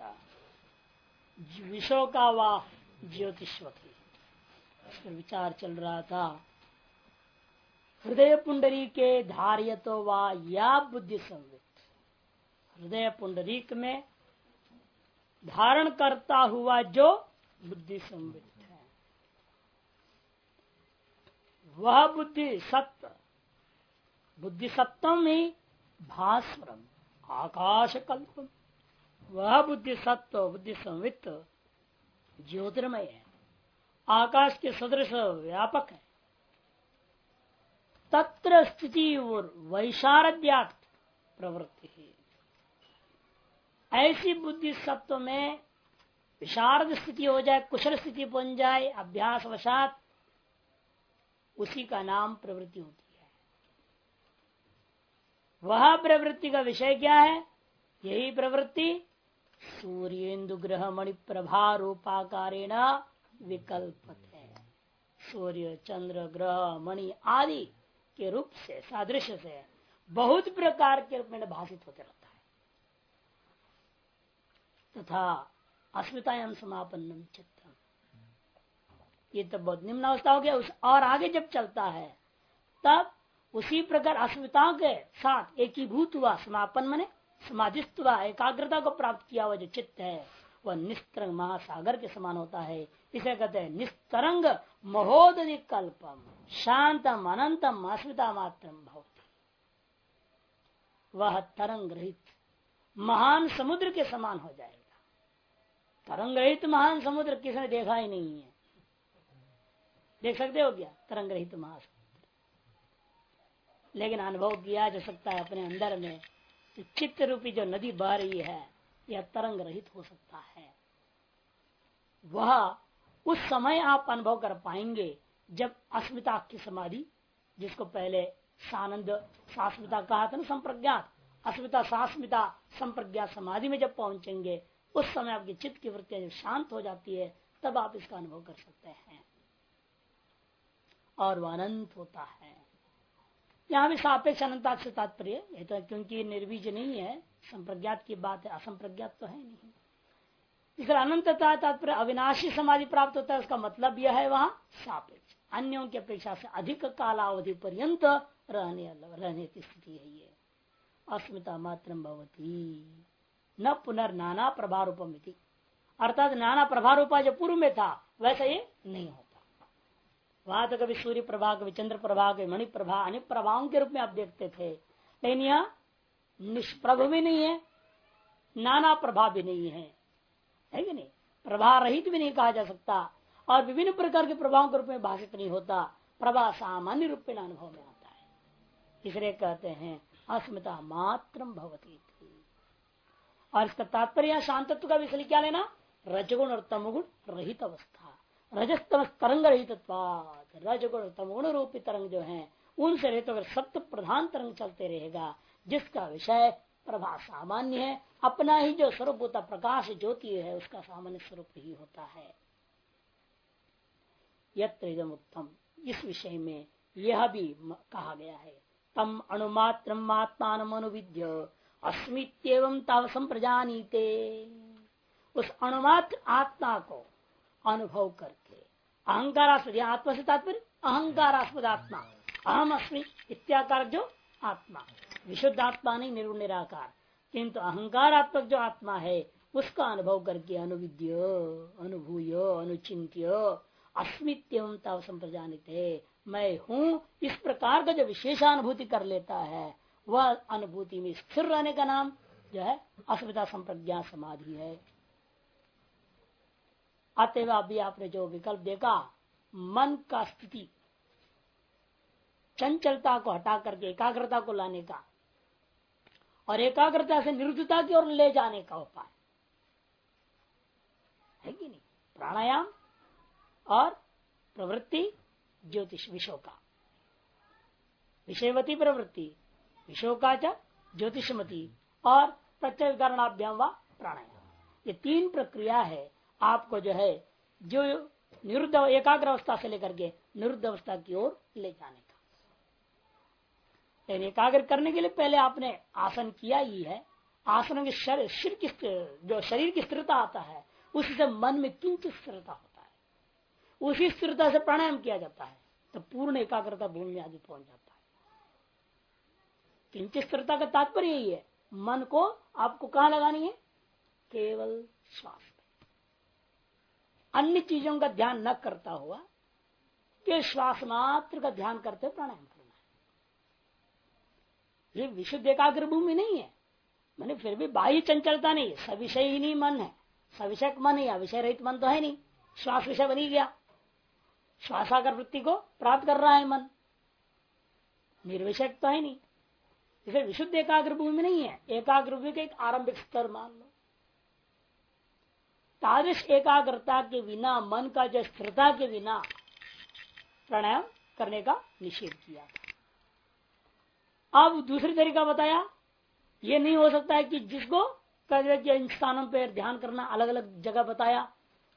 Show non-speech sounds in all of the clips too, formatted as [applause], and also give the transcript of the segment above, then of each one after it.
अच्छा विषो का वाह, ज्योतिषवती। विचार चल रहा था। हृदय पुंडरी के धार्य तो वा या बुद्धि संवित। हृदय पुंडरीक में धारण करता हुआ जो बुद्धि संवित है। वह बुद्धि सत्य बुद्धि सत्तम ही भास्वरम आकाश कल्पम वह बुद्धि सत्व, बुद्धि संवित ज्योतिर्मय है। आकाश के सदृश व्यापक है। तत्र स्थिति और वैशारद्यात प्रवृत्ति है। ऐसी बुद्धि सत्व में विशारद स्थिति हो जाए, कुशल स्थिति बन जाए अभ्यास वशात उसी का नाम प्रवृत्ति होती है। वह प्रवृत्ति का विषय क्या है? यही प्रवृत्ति सूर्येन्दु ग्रह मणि प्रभा रूपाकारेण विकल्प है सूर्य चंद्र ग्रह मणि आदि के रूप से, सादृश्य से बहुत प्रकार के रूप में भाषित होते रहता है। तथा अस्मितायाम समापन चित्तम ये तो बहुत निम्न अवस्था हो गया। उस और आगे जब चलता है, तब उसी प्रकार अस्मिताओं के साथ एकीभूत हुआ समापन मने। समाधिस्थ एकाग्रता को प्राप्त किया हुआ जो चित्त है, वह निस्तरंग महासागर के समान होता है। इसे कहते हैं निस्तरंग महोदधि कल्पम, शांतम, अनंतम अस्मिता मात्र वह तरंग रहित, महान समुद्र के समान हो जाएगा। तरंग रहित महान समुद्र किसने देखा ही नहीं है? देख सकते हो क्या? तरंग रहित महासमुद्र। लेकिन अनुभव किया जा सकता है अपने अंदर में। चित्त रूपी जो नदी बह रही है, यह तरंग रहित हो सकता है। वह उस समय आप अनुभव कर पाएँगे जब अस्मिता की समाधि, जिसको पहले सानंद सास्मिता कहा था ना, संप्रज्ञात, अस्मिता सास्मिता संप्रज्ञात समाधि में जब पहुँचेंगे, उस समय आपकी चित्त की वृत्तियाँ जब शांत हो जाती है, तब आप इसका अनुभव कर सकते हैं। और वह अनंत होता है। यहाँ भी सापेक्ष अनंता से तात्पर्य तो क्योंकि निर्वीज नहीं है, संप्रज्ञात की बात है, असंप्रज्ञात तो है नहीं। इसलिए अनंतता तात्पर्य अविनाशी समाधि प्राप्त होता है, उसका मतलब यह है वहाँ सापेक्ष। अन्यों की अपेक्षा से अधिक कालावधि पर्यंत रहने रहने की स्थिति है ये। अस्मिता मात्र भवती। न पुनर्नाना प्रभा रूपम अर्थात नाना प्रभा रूपा जो पूर्व में था, वैसा ये नहीं होता वहाँ तो सूर्य प्रभा कभी चंद्र प्रभा कभी मणि प्रभा अन्य प्रभावों के रूप में आप देखते थे। लेकिन यह निष्प्रभ भी नहीं है, नाना प्रभाव भी नहीं है। है कि नहीं? प्रभा रहित भी नहीं कहा जा सकता, और विभिन्न प्रकार के प्रभाव के रूप में भाषित नहीं होता। प्रभा सामान्य रूप में अनुभव में आता है। इसलिए कहते हैं, अस्मिता मात्र भवती और इसका तात्पर्य, शांतत्व का विषय क्या लेना? रजगुण और तमगुण रहित अवस्था। रजस्तम तरंग रहित रजगुण तमगुण रूपी तरंग जो है, उनसे रहित अगर सत्य प्रधान तरंग चलते रहेगा, जिसका विषय प्रभा सामान्य है। अपना ही जो स्वरूप होता, प्रकाश ज्योति है, उसका सामान्य स्वरूप ही होता है। यम उत्तम। इस विषय में यह भी कहा गया है। तम अणुमात्र आत्मान अनुविद्य अस्मित तव संप्रजानीते उस अणुमात्र आत्मा को अनुभव करके। अहंकारास्पद आत्मा से तात्पर्य? अहंकारास्पद आत्मा। अहम अस्मि, इत्याकार जो आत्मा। विशुद्ध आत्मा नहीं निर्गुण निराकार किंतु अहंकारात्मक जो आत्मा है, उसका अनुभव करके अनुविद्य, अनुभूय अनुचिंत्य अस्मित्यम तव संप्रजानित मैं हूँ, इस प्रकार का जो विशेषानुभूति कर लेता है, वह अनुभूति में स्थिर रहने का नाम जो है, अस्मिता संप्रज्ञा समाधि है। अतएव अभी आपने जो विकल्प देखा, मन का स्थिति, चंचलता को हटा करके, एकाग्रता को लाने का और एकाग्रता से निरुद्धता की ओर ले जाने का उपाय। है कि नहीं? प्राणायाम और प्रवृत्ति ज्योतिष विषो का विषयवती प्रवृत्ति विषो का ज्योतिषमती और प्रत्यय कारणाभ्याम व प्राणायाम। ये तीन प्रक्रिया है आपको जो है, जो निरुद्ध एकाग्र अवस्था से लेकर के निरुद्ध अवस्था की ओर ले जाने का। लेकिन एकाग्र करने के लिए पहले आपने आसन किया ही है। आसन के शरीर की जो शरीर की स्थिरता आता है उससे मन में किंचित स्थिरता होता है। उसी स्थिरता से प्राणायाम किया जाता है तो पूर्ण एकाग्रता भूमि में आदि पहुँच जाता है। किंचित स्थिरता का तात्पर्य यही है। मन को आपको कहा लगानी है? केवल श्वास। अन्य चीज़ों का ध्यान न करता हुआ कि श्वास मात्र का ध्यान करते हुए प्राणायाम करना है। ये विशुद्ध एकाग्र भूमि नहीं है। मैंने फिर भी बाह्य चंचलता नहीं है। सविषय ही नहीं मन है। सविषय मन ही विषय रहित मन तो है नहीं। श्वास विषय बनी गया। श्वासाकर वृत्ति को प्राप्त कर रहा है मन। निर्विषय तो है नहीं। इसे विशुद्ध एकाग्र भूमि नहीं है। एकाग्र भूमि का एक आरंभिक स्तर मान लो। तादृश एकाग्रता के बिना, मन का जो स्थिरता के बिना प्राणायाम करने का निषेध किया था। अब दूसरी तरीका बताया, ये नहीं हो सकता है कि जिसको इन स्थानों पर ध्यान करना अलग अलग जगह बताया,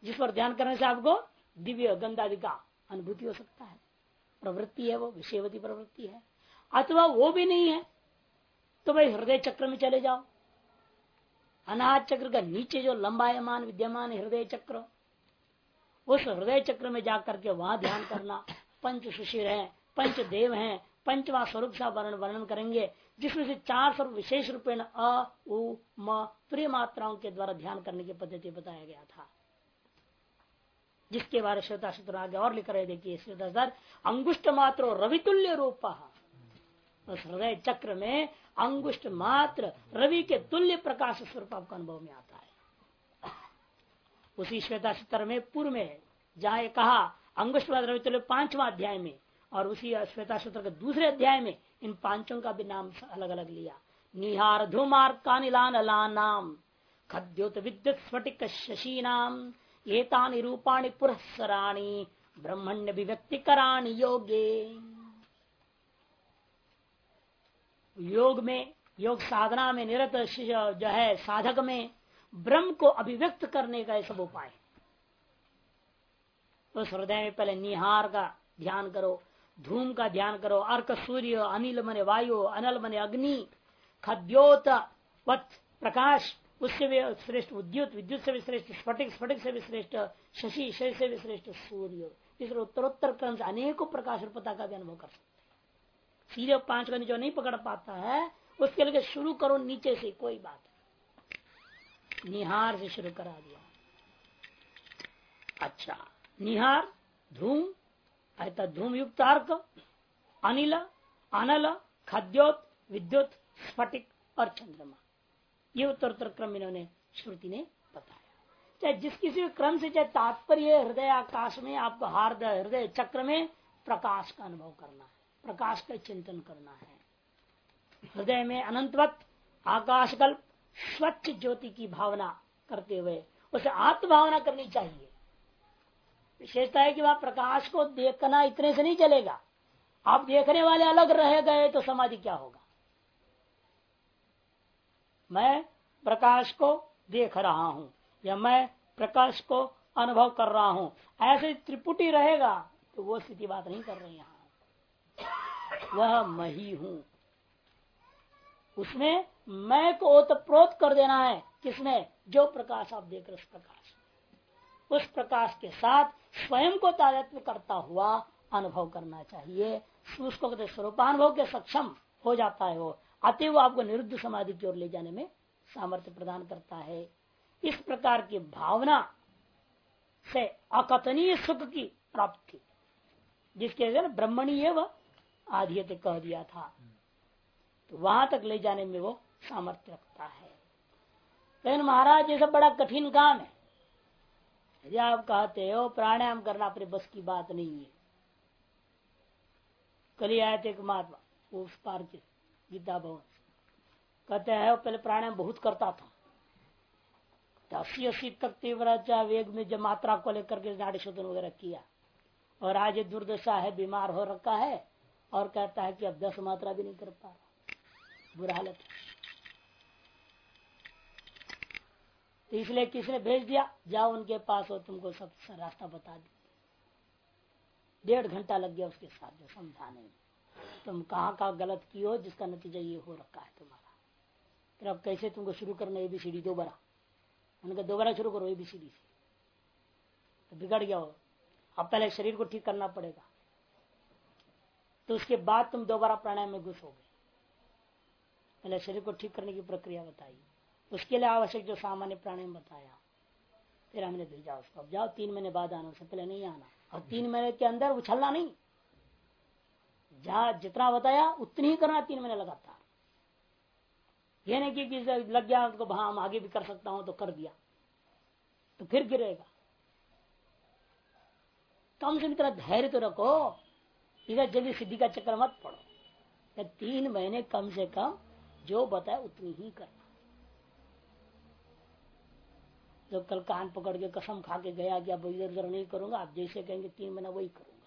जिस पर ध्यान करने से आपको दिव्य गंगादि का अनुभूति हो सकता है। प्रवृत्ति है वो, विषयवती प्रवृत्ति है। अथवा वो भी नहीं है तो भाई हृदय चक्र में चले जाओ। अनाज चक्र का नीचे जो लंबायमान, विद्यमान हृदय चक्र, उस हृदय चक्र में जाकर के वहाँ ध्यान करना। पंच सुशीर है, पंच देव है, पंचवा स्वरूप सा वर्णन वर्णन करेंगे, जिसमें से चार स्वरूप विशेष रूपेण अ, उ, म, प्रिय मात्राओं के द्वारा ध्यान करने की पद्धति बताया गया था। जिसके बारे श्वेता सूत्र आगे और लिख रहे देखिए, श्वेता अंगुष्ट मात्र रवितुल्य रूप। उस हृदय चक्र में अंगुष्ट मात्र रवि के तुल्य प्रकाश स्वरूप आपका अनुभव में आता है। उसी श्वेता सूत्र में पूर्व में जहाँ कहा, अंगुष्ट रवि तुल्य पांचवा अध्याय में, और उसी श्वेता सूत्र के दूसरे अध्याय में इन पाँचों का भी नाम अलग अलग लिया। निहार धूमार कानिलान नाम खद्योत विद्युत स्फटिक शशि नाम एता रूपाणी पुरस्सराणी ब्रह्मण्य विव्यक्ति कराणी योगे। योग में, योग साधना में, निरत जो है, साधक में, ब्रह्म को अभिव्यक्त करने का सब उपाय तो हृदय में पहले निहार का ध्यान करो, धूम का ध्यान करो, अर्क, सूर्य, अनिल मने वायु, अनल मने अग्नि, खद्योत पथ प्रकाश, उससे भी श्रेष्ठ विद्युत विद्युत से भी श्रेष्ठ, स्फटिक स्फटिक से भी श्रेष्ठ, शशि शशि से भी श्रेष्ठ सूर्य। इस उत्तरोत्तर क्रम से अनेकों प्रकाश रूपता का भी अनुभव कर सकते सीधे पाँच का जो नहीं पकड़ पाता है, उसके लिए शुरू करो नीचे से, कोई बात निहार से शुरू करा दिया। अच्छा निहार, धूम, ऐसा धूम युक्त अर्क अनिल, अनल, खाद्योत, विद्युत, स्फटिक और चंद्रमा। ये उत्तर उत्तर क्रम इन्होंने श्रुति ने बताया। चाहे जिस किसी क्रम से, चाहे तात्पर्य, हृदय आकाश में, आपको हार्द हृदय चक्र में प्रकाश का अनुभव करना है। प्रकाश का चिंतन करना है। हृदय में अनंतवत आकाशकल्प, स्वच्छ ज्योति की भावना करते हुए उसे आत्मभावना करनी चाहिए। विशेषता है कि वह प्रकाश को देखना इतने से नहीं चलेगा। आप देखने वाले अलग रह गए तो समाधि क्या होगा? मैं प्रकाश को देख रहा हूँ या मैं प्रकाश को अनुभव कर रहा हूँ। ऐसे त्रिपुटी रहेगा तो वो स्थिति बात नहीं कर रहे यहाँ। वह मही हूँ। उसमें मैं को ओतप्रोत कर देना है। किसमें जो प्रकाश आप देख रहे उस प्रकाश उस प्रकाश के साथ स्वयं को ताजत्व करता हुआ अनुभव करना चाहिए। उसको कहते स्वरूपानुभव के सक्षम हो जाता है वो। अति वो आपको निरुद्ध समाधि की ओर ले जाने में सामर्थ्य प्रदान करता है। इस प्रकार की भावना से अकथनीय सुख की प्राप्ति, जिसके ब्रह्मणी वह आधी तक कह दिया था। तो वहाँ तक ले जाने में वो सामर्थ्य रखता है। लेकिन महाराज, ये सब बड़ा कठिन काम है। यदि आप कहते हो, प्राणायाम करना अपने बस की बात नहीं है। कल आए थे महात्मा उस पार के गीता भवन कहते हैं, पहले प्राणायाम बहुत करता था। अस्सी अस्सी तक तीव्र वेग में जब मात्रा को लेकर के नाड़ी शोधन वगैरह किया। और आज ये दुर्दशा है, बीमार हो रखा है। और कहता है कि अब दस मात्रा भी नहीं कर पा रहा। बुरा हालत तो इसलिए किसने भेज दिया? जाओ उनके पास हो तुमको सब रास्ता बता दी। डेढ़ घंटा लग गया उसके साथ जो समझाने में। तुम कहाँ कहाँ गलत की हो जिसका नतीजा ये हो रखा है तुम्हारा? फिर अब कैसे तुमको शुरू करना एबीसीडी दोबारा? उनका दोबारा शुरू करो एबीसीडी से। तो बिगड़ गया हो अब पहले शरीर को ठीक करना पड़ेगा। तो उसके बाद तुम दोबारा प्राणायाम में घुस हो गए। पहले शरीर को ठीक करने की प्रक्रिया बताई। उसके लिए आवश्यक जो सामान्य प्राणायाम बताया। फिर हमने भेजा उसको, अब जाओ, तीन महीने बाद आना, उससे पहले नहीं आना। और तीन महीने के अंदर उछलना नहीं। जहाँ जितना बताया, उतनी ही करना, तीन महीने लगातार। यह नहीं कि लग गया, उसको हाँ आगे भी कर सकता हूँ तो कर दिया। तो फिर गिरेगा। कम से कम इतना धैर्य तो रखो। इधर जल्दी सिद्धि का चक्कर मत पड़ो। तीन महीने कम से कम जो बताए उतनी ही करना। जो कल कान पकड़ के कसम खा के गया कि अब इधर उधर नहीं करूँगा, आप जैसे कहेंगे तीन महीना वही करूँगा।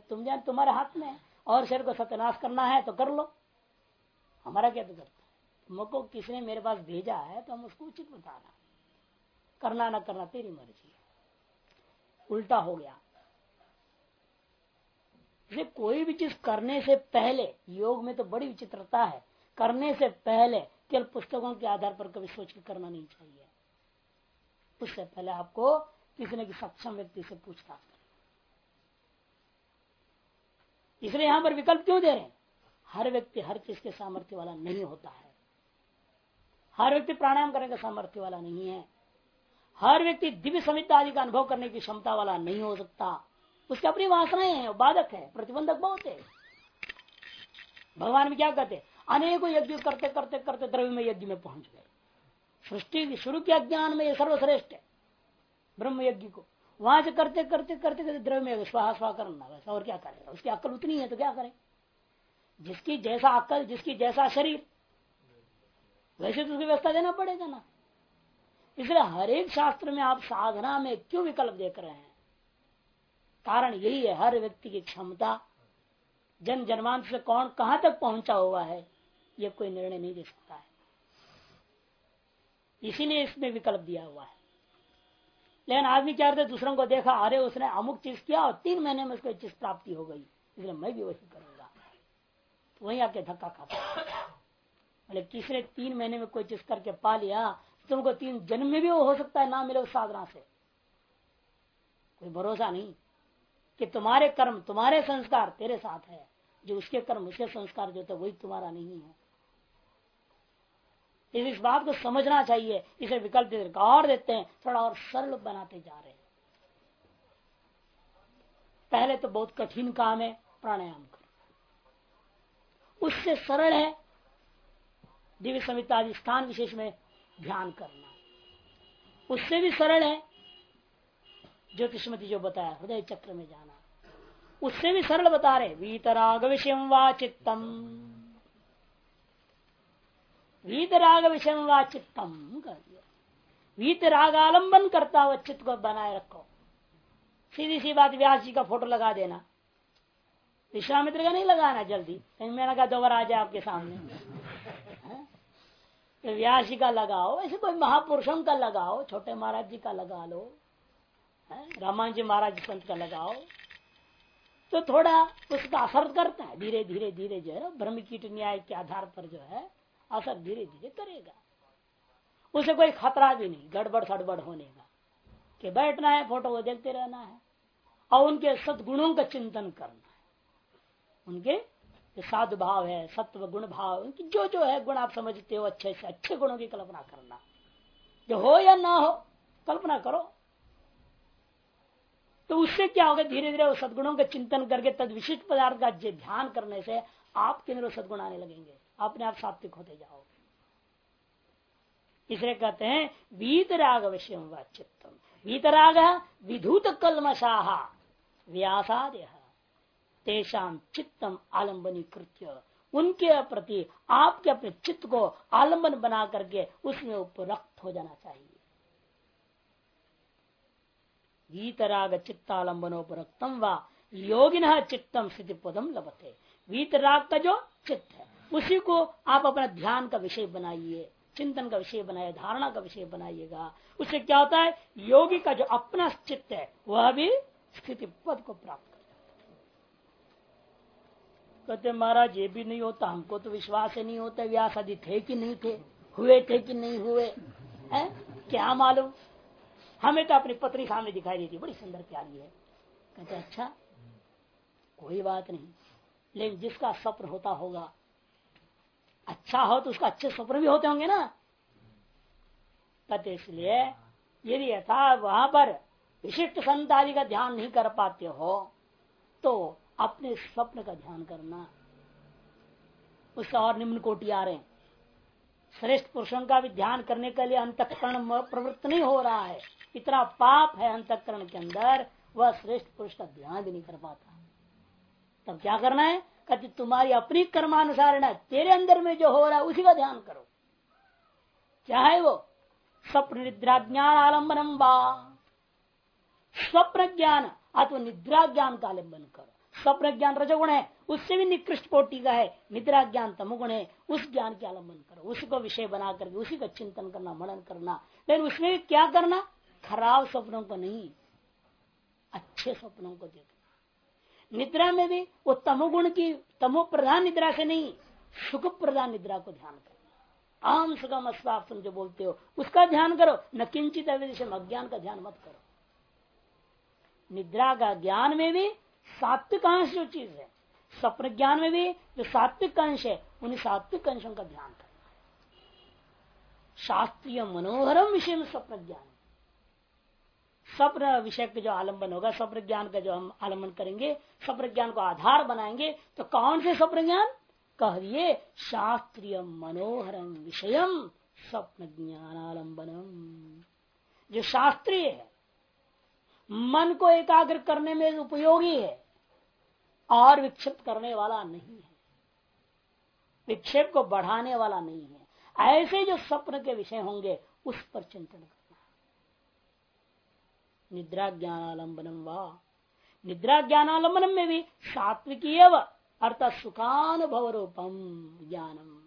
तुम जान तुम्हारे हाथ में और शरीर को सत्यानाश करना है तो कर लो। हमारा क्या तो करता है किसने मेरे पास भेजा है तो हम उसको उचित बता रहा करना ना करना तेरी मर्ज़ी उल्टा हो गया। इसे कोई भी चीज़ करने से पहले, योग में तो बड़ी विचित्रता है, करने से पहले केवल पुस्तकों के आधार पर कभी सोच के करना नहीं चाहिए। उससे पहले आपको किसी न किसी सक्षम व्यक्ति से पूछताछ करें इसलिए यहाँ पर विकल्प क्यों दे रहे हैं? हर व्यक्ति हर चीज़ के सामर्थ्य वाला नहीं होता है। हर व्यक्ति प्राणायाम करने का सामर्थ्य वाला नहीं है। हर व्यक्ति दिव्य समित आदि का अनुभव करने की क्षमता वाला नहीं हो सकता। उसकी अपनी वासनाएँ हैं बाधक है, प्रतिबंधक बहुत है। भगवान भी क्या कहते अनेकों यज्ञ करते करते करते द्रव्य में यज्ञ में पहुँच गए। सृष्टि शुरू के अज्ञान में, ये सर्वश्रेष्ठ है, ब्रह्म यज्ञ को। वहाँ से करते करते करते करते द्रव्य में स्वाहा स्वाहा करना, वैसा, और क्या करेगा उसकी अक्ल उतनी है तो क्या करे? जिसकी जैसा अक्ल, जिसकी जैसा शरीर, वैसे तो उसकी व्यवस्था देना पड़ेगा ना। इसलिए हरेक शास्त्र में आप साधना में क्यों विकल्प देख रहे हैं? कारण यही है, हर व्यक्ति की क्षमता। जन जन्मांत से कौन कहाँ तक पहुँचा हुआ है यह कोई निर्णय नहीं दे सकता है। इसी ने इसमें विकल्प दिया हुआ है। लेकिन आदमी क्या दूसरों को देखा, अरे उसने अमुक चीज़ किया और तीन महीने में उसको चीज़ प्राप्ति हो गई, इसलिए मैं भी वही करूँगा। तो वही आके धक्का खाता बोले, किसने तीन महीने में कोई चीज़ करके पा लिया? तुमको तीन जन्म में भी वो हो सकता है, ना मिले उस साधना से। कोई भरोसा नहीं। कि तुम्हारे कर्म, तुम्हारे संस्कार तेरे साथ है। जो उसके कर्म, उसके संस्कार जो थे, वही तुम्हारा नहीं है। इस बात को समझना चाहिए। इसे विकल्प और देते हैं, थोड़ा और सरल बनाते जा रहे हैं। पहले तो बहुत कठिन काम है, प्राणायाम कर उससे सरल है, दिव्य समिता स्थान विशेष में ध्यान करना। उससे भी सरल है ज्योतिषमती जो बताया, हृदय चक्र में जाना। उससे भी सरल बता रहे वीतराग विषय वा वीतराग विषय वा चित्तम कर दिया। वीतराग आलंबन करता हुआ चित्त को बनाए रखो। सीधी सी बात व्यास जी का फ़ोटो लगा देना। विश्वामित्र का नहीं लगाना जल्दी। कहीं मैंने कहा दोबारा आ जाए आपके सामने। तो व्यास जी का लगाओ ऐसे कोई महापुरुषों का लगाओ, छोटे महाराज जी का लगा लो। रामान जी महाराज संत का लगाओ तो थोड़ा उसका असर करता है। धीरे धीरे धीरे जो है ब्रह्म कीट न्याय के आधार पर जो है, असर धीरे धीरे करेगा। उसे कोई खतरा भी नहीं, गड़बड़, सड़बड़ होने का। कि बैठना है, फ़ोटो को देखते रहना है। और उनके सदगुणों का चिंतन करना है। उनके साधु भाव है, सत्व गुण भाव, उनकी जो जो है गुण आप समझते हो अच्छे से, अच्छे गुणों की कल्पना करना। जो हो या ना हो, कल्पना करो। तो उससे क्या होगा? धीरे धीरे सदगुणों का चिंतन करके तद विशिष्ट पदार्थ का ध्यान करने से आपके अंदर सदगुण आने लगेंगे। अपने आप सात्विक होते जाओगे। इसलिए कहते हैं, वीतराग विषय चित्तम। वीतराग विधूत कलमशाह व्यासादय तेषाम चित्तम आलम्बनी कृत्य। उनके प्रति आपके अपने चित्त को आलंबन बना करके उसमें उपरक्त हो जाना चाहिए। वीतराग चित्तालंबनोपरक्तम व योगिन चित्तम स्थिति पदम लभते। वीतराग का जो चित्त है, उसी को आप अपना ध्यान का विषय बनाइए, चिंतन का विषय बनाए धारणा का विषय बनाइएगा। उससे क्या होता है, योगी का जो अपना चित्त है, वह भी स्थिति पद को प्राप्त कर कहते महाराज, ये भी नहीं होता, हमको तो विश्वास ही नहीं होता, व्यास आदि थे कि नहीं थे, हुए थे कि नहीं हुए, है? क्या मालूम? हमें तो अपनी पत्नी सामने दिखाई देती, बड़ी सुंदर प्यारी है। कहते अच्छा कोई बात नहीं, लेकिन जिसका स्वप्न होता होगा अच्छा हो तो उसका अच्छे स्वप्न भी होते होंगे ना? कहते इसलिए यदि यथा वहाँ पर विशिष्ट संत आदि का ध्यान नहीं कर पाते हो तो अपने स्वप्न का ध्यान करना। उसका और निम्न कोटि आ रहे हैं, श्रेष्ठ पुरुषों का भी ध्यान करने के लिए अंतकरण प्रवृत्त नहीं हो रहा है। इतना पाप है अंतकरण के अंदर, वह श्रेष्ठ पुरुष का ध्यान भी नहीं कर पाता। तब क्या करना है? कहते, तुम्हारी अपनी कर्मानुसार है तेरे अंदर में जो हो रहा है, उसी का ध्यान करो। चाहे वो स्वप्न निद्रा ज्ञान आलम्बनम वा, स्वप्न ज्ञान अथवा निद्रा ज्ञान का आलंबन करो। स्वप्न ज्ञान रजगुण है, उससे भी निकृष्ट कोटि का है, निद्रा ज्ञान तमुगुण है, उस ज्ञान के आलंबन करो। उसी को विषय बना करके उसी का चिंतन करना, मनन करना। लेकिन उसमें क्या करना? खराब स्वप्नों को नहीं, अच्छे स्वप्नों को देखना निद्रा में भी वो तमोगुण की तमो प्रधान निद्रा से नहीं सुख प्रधान निद्रा को ध्यान करना आम सुगम अस्वास्थ्य जो बोलते हो, उसका ध्यान करो, न किंचित अज्ञान का ध्यान मत करो। निद्रा का ज्ञान में भी सात्विक अंश जो चीज़ है स्वप्न ज्ञान में भी जो सात्विक अंश है उन्हें सात्विक अंशों का ध्यान करना शास्त्रीय मनोहरम विषय में स्वप्न ज्ञान स्वप्न विषय का जो आलंबन होगा स्वप्न ज्ञान का जो हम आलंबन करेंगे स्वप्न ज्ञान को आधार बनाएँगे तो कौन से स्वप्न ज्ञान? कह दिए, शास्त्रीय मनोहरम विषयम स्वप्न ज्ञान आलम्बनम जो शास्त्रीय है, मन को एकाग्र करने में उपयोगी है, और विक्षिप्त करने वाला नहीं है। विक्षेप को बढ़ाने वाला नहीं है। ऐसे जो स्वप्न के विषय होंगे, उस पर चिंतन करना निद्रा ज्ञानालंबनम व? निद्रा ज्ञानालंबनम में भी सात्विकी अर्थात सुखानुभव रूपम ज्ञानम।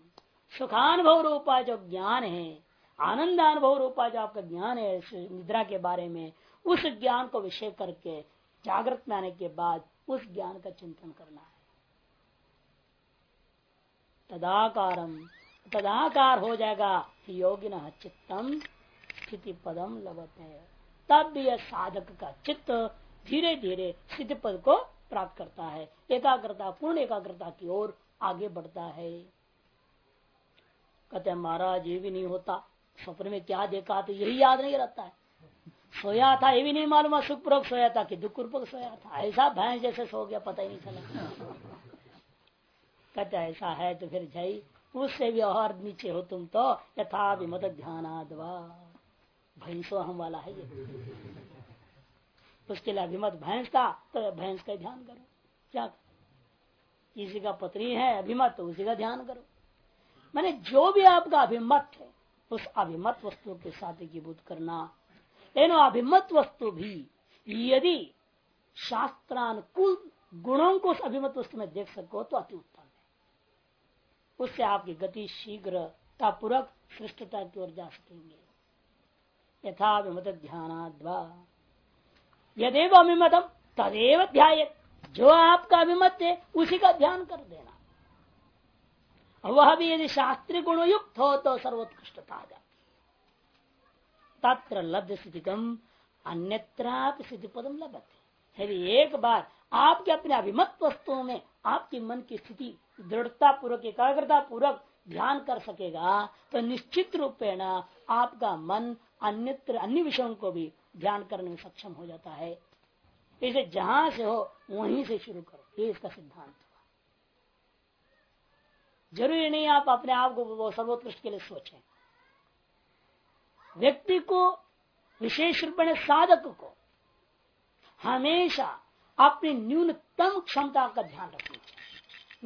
सुखानुभव रूपा जो ज्ञान है आनंद अनुभव रूपा जो आपका ज्ञान है निद्रा के बारे में, उस ज्ञान को विषय करके, जागृत में आने के बाद उस ज्ञान का चिंतन करना है। तदाकारम तदाकार हो जाएगा योगिन चित्तम, स्थिति पदम लगते तब भी यह साधक का चित्त धीरे धीरे सिद्ध पद को प्राप्त करता है। एकाग्रता, पूर्ण एकाग्रता की ओर आगे बढ़ता है। कहते महाराज, ये भी नहीं होता। स्वप्न में क्या देखा तो यही याद नहीं रहता है। सोया था ये भी नहीं मालूम सुखपूर्वक सोया था कि दुखपूर्वक सोया था। ऐसा भैंस जैसे सो गया, पता ही नहीं चला। कहते ऐसा है तो फिर जय। उससे भी और नीचे हो तुम तो यथा विमत ध्यान भैंसो हम वाला है ये। उसके लिए अभिमत भैंस था तो भैंस का ध्यान करो। क्या? किसी का पत्नी है अभिमत तो उसी का ध्यान करो। मैंने जो भी आपका अभिमत है, उस अभिमत वस्तु के साथ एकीभूत करना। लेकिन अभिमत वस्तु भी, यदि शास्त्रानुकूल गुणों को उस अभिमत वस्तु में देख सको तो अति उत्तम है। उससे आपकी गति शीघ्रता पूर्वक श्रेष्ठता की ओर जा सकेंगे। यथा अभिमत ध्यान यदेव अभिमतम तदेव ध्याय जो आपका अभिमत है, उसी का ध्यान कर देना। वह भी यदि शास्त्रीय गुणयुक्त हो तो सर्वोत्कृष्टता जाए तत्र लब्ध स्थितिकम अन्यत्राप स्थिति पदम लभते। यदि एक बार आपके अपने अभिमत वस्तुओं में आपकी मन की स्थिति दृढ़ता पूर्वक एकाग्रता पूर्वक ध्यान कर सकेगा तो निश्चित रूपेण आपका मन अन्यत्र, अन्य विषयों को भी ध्यान करने में सक्षम हो जाता है। इसे जहाँ से हो, वहीं से शुरू करो। ये इसका सिद्धांत हुआ। ज़रूरी नहीं आप अपने आप को सर्वोत्कृष्ट के लिए सोचें। व्यक्ति को, विशेष रूप में साधक को, हमेशा अपनी न्यूनतम क्षमता का ध्यान रखना। चाहिए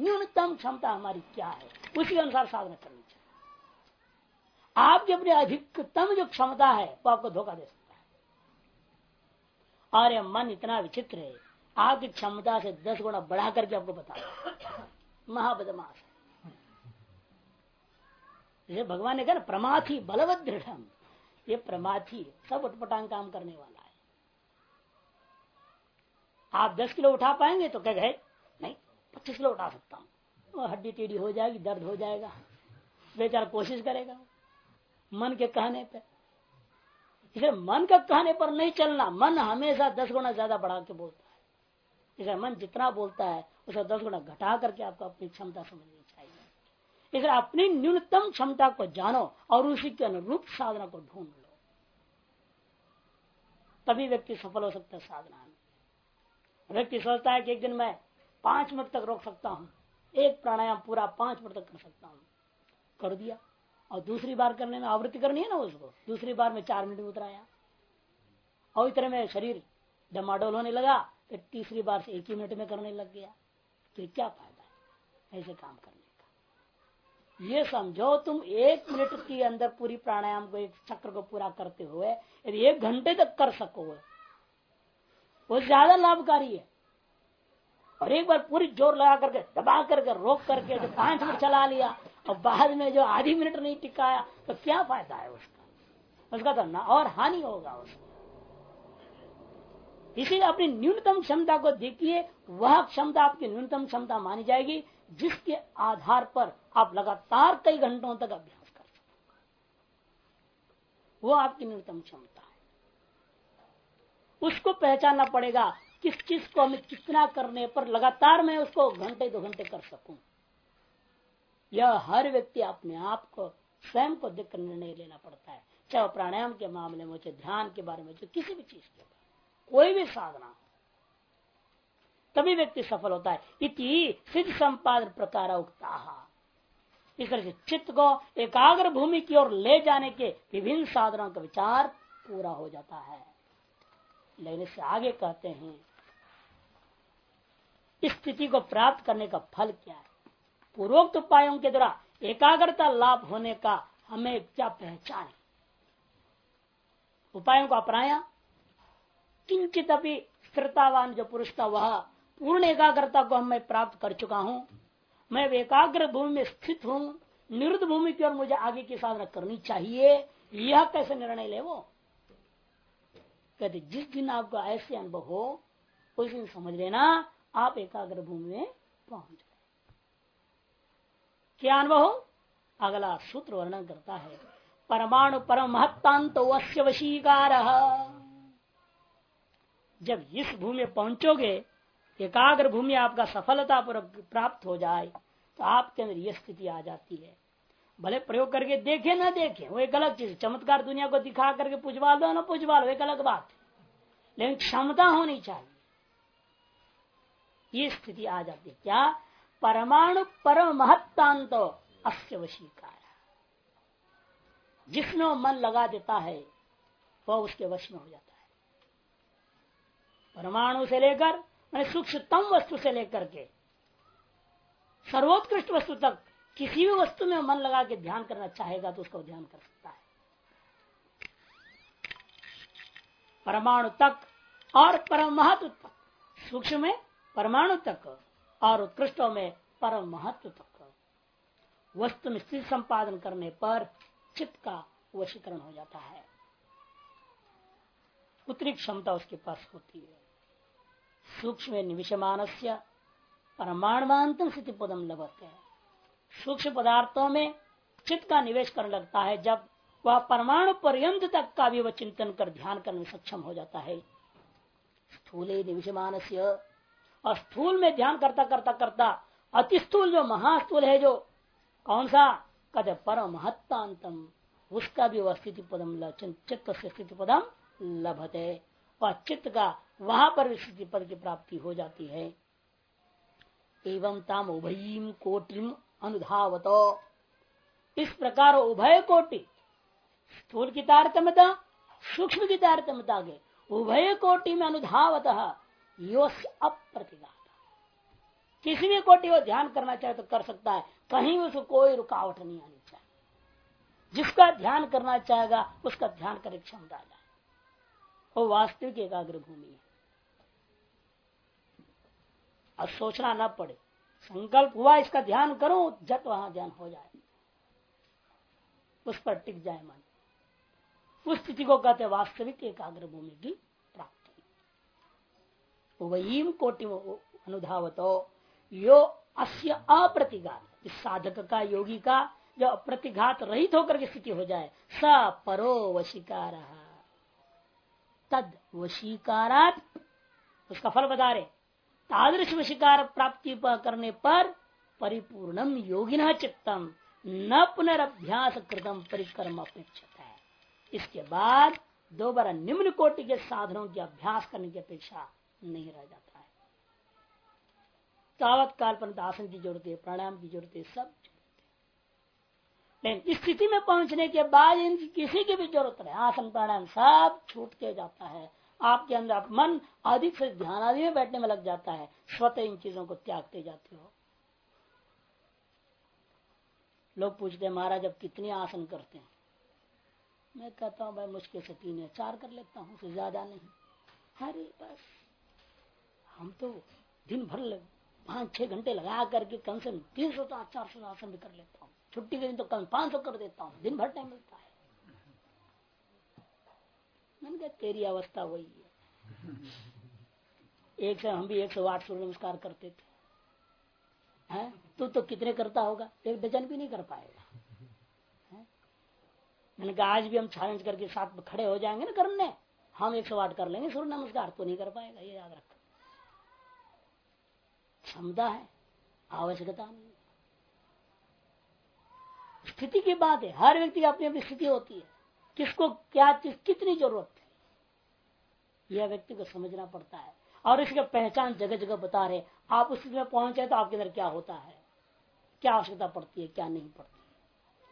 न्यूनतम क्षमता हमारी क्या है? उसी अनुसार साधना करनी चाहिए। आपकी अपनी अधिकतम जो क्षमता है, वो आपको धोखा दे सकता है। और यह मन इतना विचित्र है, आपकी क्षमता से दस गुना बढ़ा करके आपको बता महाबदमाश है। भगवान ने कहा ना, प्रमाथी बलवत दृढ़। ये प्रमाथी सब उठपटांग काम करने वाला है। आप दस किलो उठा पाएँगे तो क्या गए, नहीं, पच्चीस किलो उठा सकता हूँ। हड्डी टेढ़ी हो जाएगी, दर्द हो जाएगा। बेचारा कोशिश करेगा। मन के कहने पे। इसे मन का कहने पर नहीं चलना, मन हमेशा दस गुना ज़्यादा बढ़ा के बोलता है। इसे मन जितना बोलता है, उसे दस गुना घटा करके आपको अपनी क्षमता समझनी चाहिए। इसे अपनी न्यूनतम क्षमता को जानो और उसी के अनुरूप साधना को ढूंढ लो। तभी व्यक्ति सफल हो सकता है साधना में। व्यक्ति सोचता है कि एक दिन मैं पाँच मिनट तक रोक सकता हूँ, एक प्राणायाम पूरा पाँच मिनट तक कर सकता हूँ। कर दिया। और दूसरी बार करने में आवृत्ति करनी है ना उसको? दूसरी बार में चार मिनट में उतराया। और इतने में शरीर डमाडोल होने लगा, फिर तीसरी बार से एक ही मिनट में करने लग गया। तो क्या फ़ायदा है ऐसे काम करने का? ये समझो, तुम एक मिनट के अंदर पूरी प्राणायाम को, एक चक्र को पूरा करते हुए, यदि एक घंटे तक कर सको, वो ज़्यादा लाभकारी है। और एक बार पूरी ज़ोर लगा करके, दबा करके, रोक करके जो पाँच मिनट चला लिया और बाद में जो आधी मिनट नहीं टिकाया तो क्या फ़ायदा है उसका? उसका तो ना और हानि होगा उसको। इसीलिए अपनी न्यूनतम क्षमता को देखिए, वह क्षमता आपकी न्यूनतम क्षमता मानी जाएगी, जिसके आधार पर आप लगातार कई घंटों तक अभ्यास कर सकते वो आपकी न्यूनतम क्षमता है। उसको पहचानना पड़ेगा किस चीज़ को हमें कितना करने पर लगातार मैं उसको घंटे दो घंटे कर सकूँ? यह हर व्यक्ति अपने आप को स्वयं को देख निर्णय लेना पड़ता है। चाहे प्राणायाम के मामले में चाहे ध्यान के बारे में किसी भी चीज़ के कोई भी साधना तभी व्यक्ति सफल होता है। इति सिद्ध संपादन प्रकार उगता इस तरह से चित्त को एकाग्र भूमि की ओर ले जाने के विभिन्न साधनों का विचार पूरा हो जाता है। लेकिन इससे आगे कहते हैं इस स्थिति को प्राप्त करने का फल क्या है? पूर्वोक्त उपायों के द्वारा एकाग्रता लाभ होने का हमें क्या पहचान है? उपायों को अपनाया, किंचित अभी स्थिरतावान जो पुरुष था, वह पूर्ण एकाग्रता को हमें प्राप्त कर चुका हूँ। मैं एकाग्र भूमि में स्थित हूँ, निरुद्ध भूमि की ओर मुझे आगे की साधना करनी चाहिए। यह कैसे निर्णय ले वो? कहते, जिस दिन आपको ऐसे अनुभव हो, उस दिन समझ लेना आप एकाग्र भूमि में पहुँच गए। क्या अनुभव अगला सूत्र वर्णन करता है, परमाणु परम महत्तांत अश्य वशीकार। जब इस भूमि पहुंचोगे एकाग्र भूमि आपका सफलता प्राप्त हो जाए तो आपके अंदर यह स्थिति आ जाती है। भले प्रयोग करके देखे ना देखे, वो एक अलग चीज़ चमत्कार दुनिया को दिखा करके पुजवा लो ना पुजवा लो, एक अलग बात लेकिन क्षमता होनी चाहिए। ये स्थिति आ जाती है। क्या? परमाणु परम महत्तांत अस्य वशीकार जिसमें मन लगा देता है, वह उसके वश में हो जाता है। परमाणु से लेकर, मैंने सूक्ष्मतम वस्तु से लेकर के, सर्वोत्कृष्ट वस्तु तक, किसी भी वस्तु में मन लगा के ध्यान करना चाहेगा तो उसका ध्यान कर सकता है। परमाणु तक और परम महत्व तक, सूक्ष्म में परमाणु तक और उत्कृष्टों में परम महत्व तक। वस्तु में स्थिति संपादन करने पर चित्त का वशीकरण हो जाता है। उत्तरी क्षमता उसके पास होती है। सूक्ष्म निविषमान से परमाणुमांतम स्थिति पदम लगते है। सूक्ष्म पदार्थों में चित्त का निवेश करने लगता है जब वह परमाणु पर्यंत तक का भी वह चिंतन कर ध्यान करने में सक्षम हो जाता है। स्थूले निविषमान और स्थूल में ध्यान करता करता करता अति स्थूल जो महास्थूल है जो, कौन सा? कहते परम महत्तांतम उसका भी वह स्थिति पदम चित्त से स्थिति पदम लभते। वह चित्त का, वहाँ पर भी स्थिति पद की प्राप्ति हो जाती है। एवं ताम उभयीम कोटिम अनुधावतो। इस प्रकार उभय कोटि, स्थूल की तारतम्यता, सूक्ष्म की तारतम्यता के उभय कोटि में अनुधावत। अप्रतिघात। किसी भी कोटि को ध्यान करना चाहे तो कर सकता है। कहीं भी उसको कोई रुकावट नहीं आनी चाहिए। जिसका ध्यान करना चाहेगा, उसका ध्यान करे क्षमता आ जाए। वो वास्तविक एकाग्र भूमि है। अब सोचना न पड़े। संकल्प हुआ, इसका ध्यान करो, जब वहाँ ध्यान हो जाए। उस पर टिक जाए मन। उस स्थिति को कहते वास्तविक एकाग्र भूमि की वही कोटि अनुधावतो। यो अस्य अप्रतिघात। इस साधक का, योगी का, जो प्रतिघात रहित होकर की स्थिति हो जाए, स परो वशिकार। तद वशीकारात उसका फल बता रहे। तादृश वशिकार प्राप्ति करने पर परिपूर्णम योगिन चित्तम न पुनरभ्यास कृतम परिक्रम अपेक्षित। है इसके बाद दोबारा निम्न कोटि के साधनों की अभ्यास करने की अपेक्षा नहीं रह जाता है। तावत काल पर आसन की ज़रूरत है, प्राणायाम की ज़रूरत है, सब लेकिन इस स्थिति में पहुँचने के बाद इनकी किसी की भी ज़रूरत नहीं। आसन, प्राणायाम सब छूटते जाता है। आपके अंदर आप मन अधिक से ध्यान आदि में बैठने में लग जाता है। स्वतः इन चीज़ों को त्यागते जाते हो। लोग पूछते हैं, महाराज, अब कितने आसन करते हैं? मैं कहता हूँ, भाई, मुश्किल से तीन या चार कर लेता हूँ, उससे ज़्यादा नहीं। अरे, बस। हम तो दिन भर पाँच छह घंटे लगा करके कम से कम तीन सौ तो चार सौ आसन भी कर लेता हूँ। छुट्टी के दिन तो कम पाँच सौ कर देता हूँ। दिन भर टाइम मिलता है। मैंने कहा, तेरी अवस्था वही है। [laughs] एक से हम भी एक सौ आठ सूर्य नमस्कार करते थे। हैं? तू तो कितने करता होगा? एक डजन भी नहीं कर पाएगा। मैंने कहा, आज भी हम चैलेंज करके साथ खड़े हो जाएँगे ना करने। हम एक सौ आठ कर लेंगे, सूर्य नमस्कार तो नहीं कर पाएगा, ये याद रख। क्षमता है, आवश्यकता नहीं स्थिति की बात है, हर व्यक्ति की अपनी अपनी स्थिति होती है। किसको क्या चीज़, कितनी ज़रूरत है, यह व्यक्ति को समझना पड़ता है। और इसका पहचान जगह जगह बता रहे आप उस स्थिति में पहुँचे तो आपके अंदर क्या होता है, क्या आवश्यकता पड़ती है, क्या नहीं पड़ती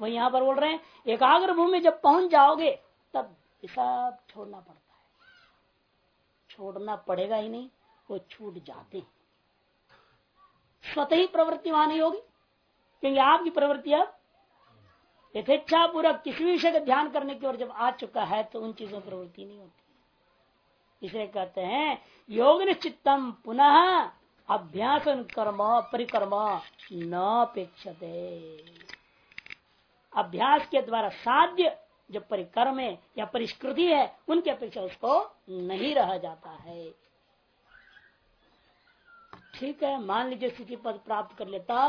वही यहाँ पर बोल रहे हैं, एकाग्र भूमि जब पहुँच जाओगे, तब सब छोड़ना पड़ता है। छोड़ना पड़ेगा ही नहीं, वो छूट जाते हैं। स्वतः ही प्रवृत्ति वहाँ नहीं होगी। क्योंकि आपकी प्रवृत्ति अब यथेच्छा पूर्वक किसी विषय का ध्यान करने की ओर जब आ चुका है तो उन चीज़ों की प्रवृत्ति नहीं होती। इसे कहते हैं योग निश्चितम पुनः अभ्यास कर्म परिक्रम न अपेक्षते। अभ्यास के द्वारा साध्य जो परिक्रम या परिष्कृति है, उनकी अपेक्षा उसको नहीं रह जाता है। ठीक है, मान लीजिए स्थिति पद प्राप्त कर लेता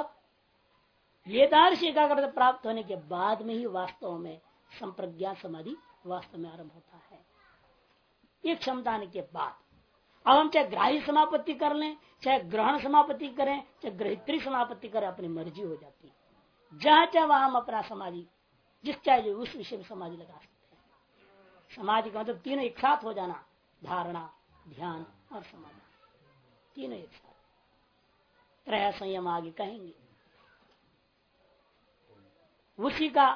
वेदार्श एकाग्रता प्राप्त होने के बाद में ही वास्तव में संप्रज्ञा समाधि वास्तव में आरंभ होता है। ये क्षमता के बाद। अब हम चाहे ग्राही समापत्ति कर लें, चाहे ग्रहण समापत्ति करें, चाहे ग्रहित्री समापत्ति करें, अपनी मर्ज़ी हो जाती है। जहाँ चाहे वहाँ हम अपना समाधि, जिस चाहे उस विषय में समाधि लगा सकते हैं। समाधि का मतलब तीनों एक साथ हो जाना, धारणा, ध्यान और समाधान। तीनों एक साथ। त्रय संयम आगे कहेंगे। उसी का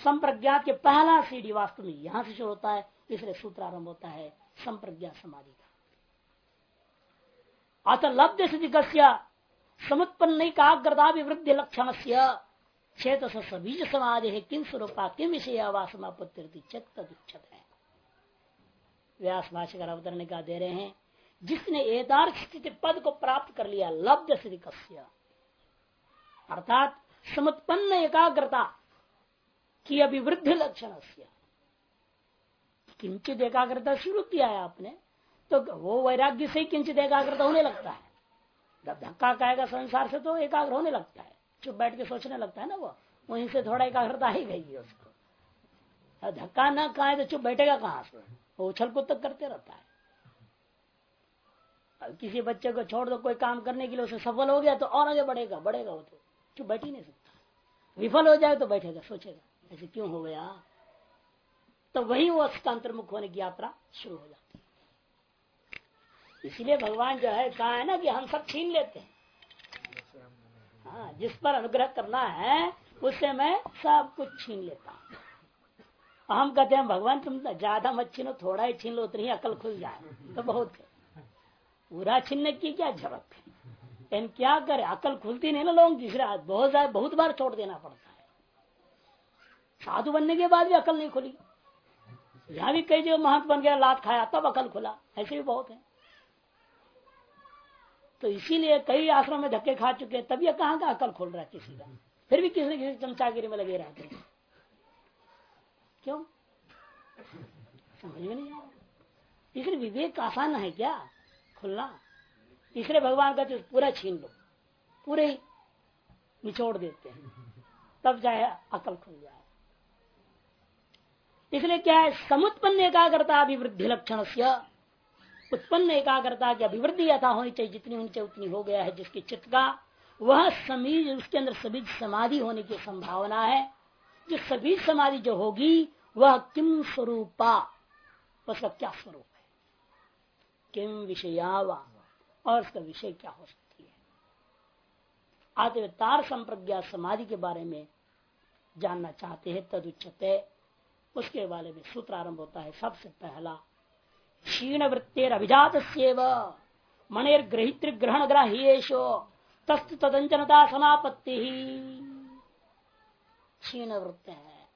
संप्रज्ञात के पहला सीढ़ी वास्तव में यहाँ से शुरू होता है, इसलिए सूत्र आरंभ होता है संप्रज्ञा समाधि का। अत लब्ध सिद्धि समुत्पन्न काग्रता विवृद्धि लक्षण से चेत सबीज समाधि है किन स्वरूपा किम विषय समापत्ति है। व्यास भाषा अवतरण का दे रहे हैं जिसने एदार्थ स्थिति पद को प्राप्त कर लिया, लब्ध स्थिति कस्य अर्थात समुत्पन्न एकाग्रता की अभिवृद्धि लक्षण किंचित एकाग्रता शुरू किया है आपने तो वो वैराग्य से ही किंचित एकाग्रता होने लगता है। जब धक्का कहेगा संसार से तो एकाग्र होने लगता है। चुप बैठ के सोचने लगता है ना वो, वहीं से थोड़ा एकाग्रता ही गई है उसको। धक्का न कहा तो चुप बैठेगा कहाँ से? वो उछल कूद तक करते रहता है। किसी बच्चे को छोड़ दो, कोई काम करने के लिए उसे सफल हो गया तो और आगे बढ़ेगा बढ़ेगा वो तो। क्यों बैठ ही नहीं सकता? विफल हो जाए तो बैठेगा, सोचेगा, ऐसे क्यों हो गया? तो वही वो उसका अंतर्मुख होने की यात्रा शुरू हो जाती है। इसीलिए भगवान जो है, कहा है ना कि हम सब छीन लेते हैं। हाँ जिस पर अनुग्रह करना है उससे मैं सब कुछ छीन लेता हूँ। हम कहते हैं, भगवान तुम ज़्यादा मत छीनो, थोड़ा ही छीन लो, उतनी अकल खुल जाए तो बहुत है। पूरा छीनने की क्या ज़रूरत है क्या करे? अकल खुलती नहीं ना लोग तीसरे बहुत बहुत बार छोड़ देना पड़ता है। साधु बनने के बाद भी अकल नहीं खुली। यहाँ भी कई जो महंत बन गया, लात खाया, तब अकल खुला। ऐसे भी बहुत है। तो इसीलिए कई आश्रम में धक्के खा चुके हैं तभी कहाँ का अकल खोल रहा है किसी का? फिर भी किसी न किसी चमचागिरी में लगे रहते हैं। क्यों? समझ में नहीं आ रहा। इसलिए विवेक आसान है क्या? खुलना इसलिए भगवान का तो पूरा छीन लो। पूरे निचोड़ देते हैं। तब जाए अकल खुल जाए। इसलिए क्या है, समुत्पन्न एकाग्रता अभिवृद्धि लक्षण से। उत्पन्न एकाग्रता की अभिवृद्धि यथा होनी चाहिए, जितनी होनी चाहिए उतनी हो गया है, जिसकी चित्त का, वह समीज, उसके अंदर सभी समाधि होने की संभावना है। जो सभी समाधि जो होगी, वह किम स्वरूपा? उसका क्या स्वरूप? किम विषयावा और उसका विषय क्या हो सकती है? आते तार संप्रज्ञा समाधि के बारे में जानना चाहते हैं, तद उच्चते उसके बारे में सूत्र आरंभ होता है, सबसे पहला क्षीण वृत्तेर अभिजात मणिर ग्रहित्र ग्रहण ग्राह्येशो तस्त तदंजनता समापत्ति। ही क्षीण वृत्त है।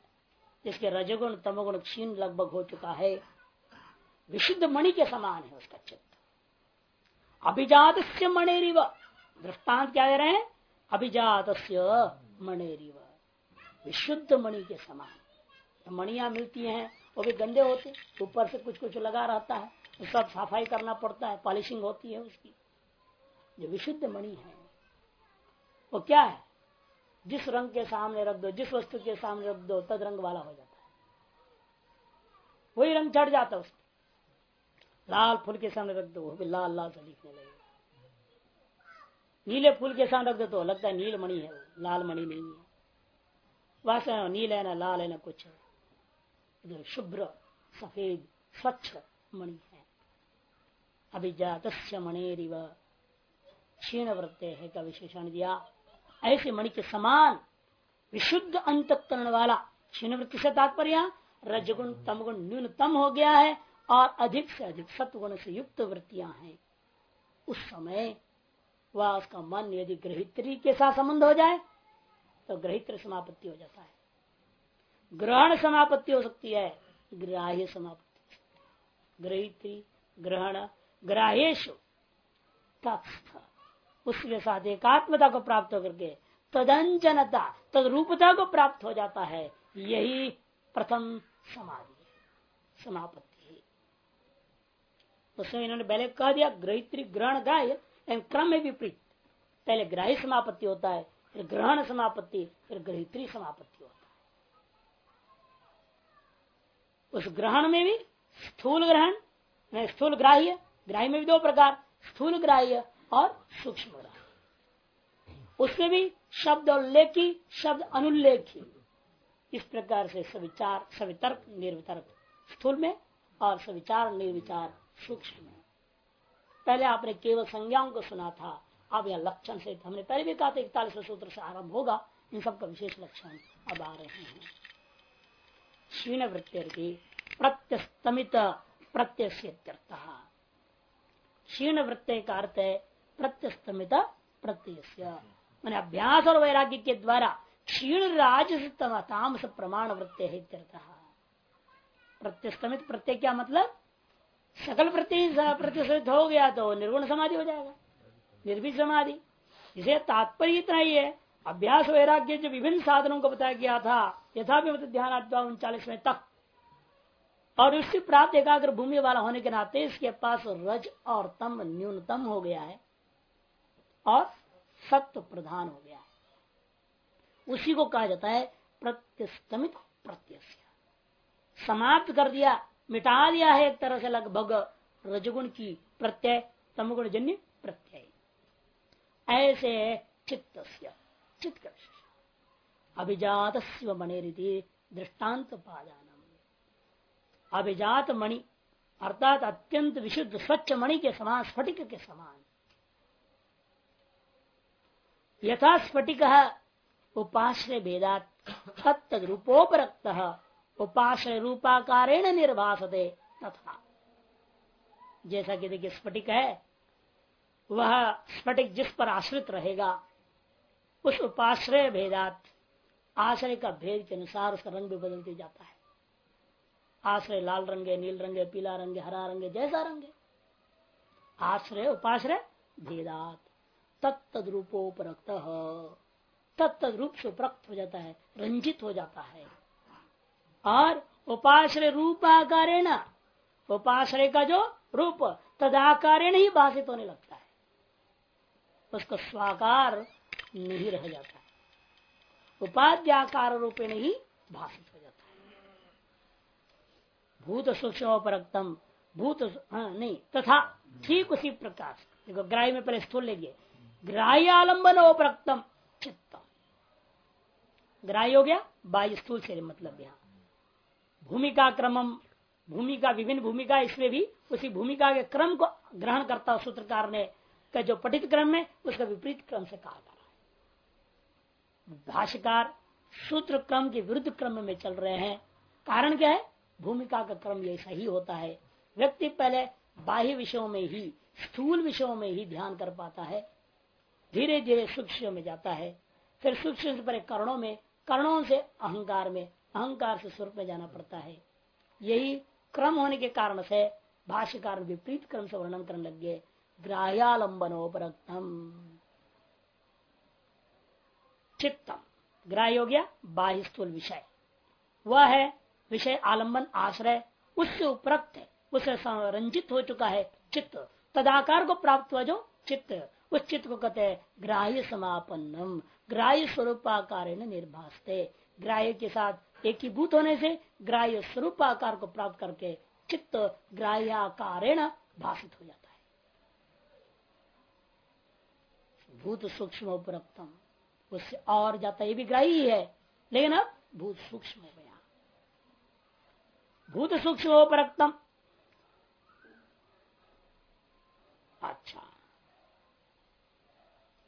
जिसके रजगुण, तमगुण, क्षीण लगभग हो चुका है। विशुद्ध मणि के समान है उसका चित्त। अभिजात मणेरिव। दृष्टांत क्या दे रहे हैं? अभिजात मणेरिव। विशुद्ध मणि के समान। तो मणिया मिलती हैं, वो भी गंदे होते ऊपर से कुछ कुछ लगा रहता है तो सब सफ़ाई करना पड़ता है, पॉलिशिंग होती है उसकी। जो विशुद्ध मणि है। वो क्या है? जिस रंग के सामने रख दो, जिस वस्तु के सामने रख दो, तद रंग वाला हो जाता है। वही रंग चढ़ जाता है उसको। लाल फूल के सामने रख दो, वो भी लाल लाल से दिखने लगे। नीले फूल के सामने रख दो तो लगता है नील मणि है, लाल मणि नहीं है। वास्तव नील है ना, लाल है ना कुछ है। शुभ्र, सफ़ेद, स्वच्छ मणि है। अभिजात मणिरिव। क्षीण वृत्ते है का विशेषण दिया। ऐसे मणि के समान विशुद्ध अंतकरण वाला क्षीण वृत्ति से तात्पर्य, रजगुण, तमगुण, न्यूनतम हो गया है। और अधिक से अधिक सत्वगुण से युक्त वृत्तियाँ हैं। उस समय वह उसका मन यदि ग्रहित्री के साथ संबंध हो जाए तो ग्रहित्र समापत्ति हो जाता है। ग्रहण समापत्ति हो सकती है, ग्राह्य समापत्ति ग्रहित्री ग्रहण ग्राह्येश उसके साथ एकात्मता को प्राप्त होकर के तदंजनता तद रूपता को प्राप्त हो जाता है। यही प्रथम समाधि समापत्ति। उसमें इन्होंने पहले कह दिया, ग्रहित्री ग्रहण ग्राह्य क्रम में विपरीत। पहले ग्राह्य समापत्ति होता है, फिर ग्रहण समापत्ति, फिर ग्रहित्री समापत्ति होता है। उस ग्रहण में भी स्थूल ग्रहण स्थूल ग्राह्य ग्राह्य में भी दो प्रकार, स्थूल ग्राह्य और सूक्ष्म ग्राह्य। उसमें भी शब्द उल्लेखी शब्द अनुल्लेखी इस प्रकार से सविचार, सवितर्क, निर्वितर्क, स्थूल में और सविचार, निर्विचार। सूक्ष्म पहले आपने केवल संज्ञाओं को सुना था, अब यह लक्षण से हमने पहले भी कहा था, इकतालीस सूत्र से आरंभ होगा, इन सबका विशेष लक्षण अब आ रहे हैं। क्षीण वृत्ति प्रत्यस्तमित प्रत्यय क्षीण वृत्ति का अर्थ है प्रत्यस्तमित प्रत्यय मैंने अभ्यास और वैराग्य के द्वारा क्षीण राजस प्रमाण वृत्ति है प्रत्यस्तमित प्रत्यय क्या मतलब? सकल प्रत्यय प्रतिष्ठित हो गया तो निर्गुण समाधि हो जाएगा। निर्भी समाधि। इसे तात्पर्य इतना ही है। अभ्यास वैराग्य जो विभिन्न साधनों को बताया गया था यथा भी ध्यान उनचालीसवें तक। और उससे प्राप्त एकाग्र भूमि वाला होने के नाते इसके पास रज और तम न्यूनतम हो गया है और सत्व प्रधान हो गया है। उसी को कहा जाता है प्रत्यस्तमित प्रत्यय। समाप्त कर दिया। मिटा दिया है एक तरह से लगभग रजगुण की प्रत्यय तमगुण जन्य प्रत्यय। ऐसे चित्त चित्त अभिजात मणि रीति दृष्टांत पादान अभिजात मणि अर्थात अत्यंत विशुद्ध स्वच्छ मणि के समान, स्फटिक के समान। यथा स्फटिक उपाश्रय भेदात रूपोपरक्त उपाश्रय रूपाकारेण निर्वासते, तथा। जैसा कि देखिए स्फटिक है, वह स्फटिक जिस पर आश्रित रहेगा, उस उपाश्रय भेदात, आश्रय का भेद के अनुसार उसका रंग भी बदलते जाता है। आश्रय लाल रंग है, नील रंग है, पीला रंग है, हरा रंग है, जैसा रंग है। आश्रय, उपाश्रय, भेदात। तत्द रूपोपरक्त तत्त रूप से उपरक्त हो जाता है, रंजित हो जाता है। और उपाश्रय रूप रूपाकारेण उपाश्रय का जो रूप तदाकारेण ही भाषित होने लगता है। उसको स्वाकार नहीं रह जाता है। उपाध्याकार रूपेण ही भाषित हो जाता है। भूत सूक्ष्म परक्तम भूत हाँ, नहीं तथा ठीक उसी प्रकार देखो ग्राह्य में पहले स्थूल लेंगे ग्राह्यालंबन उपरक्तम चित्तम। ग्राह्य हो गया बाह्य स्थूल से मतलब यहाँ। भूमिका क्रमम, भूमिका, विभिन्न भूमिका, इसमें भी उसी भूमिका के क्रम को ग्रहण करता सूत्रकार ने का जो पठित क्रम है, उसका विपरीत क्रम से कहा जा रहा है। भाष्यकार सूत्र क्रम के विरुद्ध क्रम में चल रहे हैं। कारण क्या है? भूमिका का क्रम ऐसा सही होता है। व्यक्ति पहले बाह्य विषयों में ही, स्थूल विषयों में ही ध्यान कर पाता है। धीरे धीरे सूक्ष्म में जाता है। फिर सूक्ष्म से परे कर्णों में, कर्णों से अहंकार में अहंकार से स्वरूप में जाना पड़ता है। यही क्रम होने के कारण से भाष्यकार विपरीत क्रम से वर्णन करने लग गए। ग्राह्यालंबनोपरक्तम चित्तम। ग्राह्य हो गया बाह्य विषय। वह है विषय आलंबन आश्रय। उससे उपरक्त है। उससे रंजित हो चुका है चित्त। तदाकार को प्राप्त हुआ जो चित्त। उस चित्त को कहते हैं ग्राह्य समापन्नम। ग्राह्य स्वरूपाकार निर्भाषते ग्राह्य के साथ एकीभूत होने से ग्राह्य स्वरूप आकार को प्राप्त करके चित्त ग्राह्याकारेण भाषित हो जाता है। भूत सूक्ष्म उपरक्तम, उससे और जाता ये भी ग्राही है लेकिन अब भूत सूक्ष्म हो गया भूत सूक्ष्म उपरक्तम। अच्छा।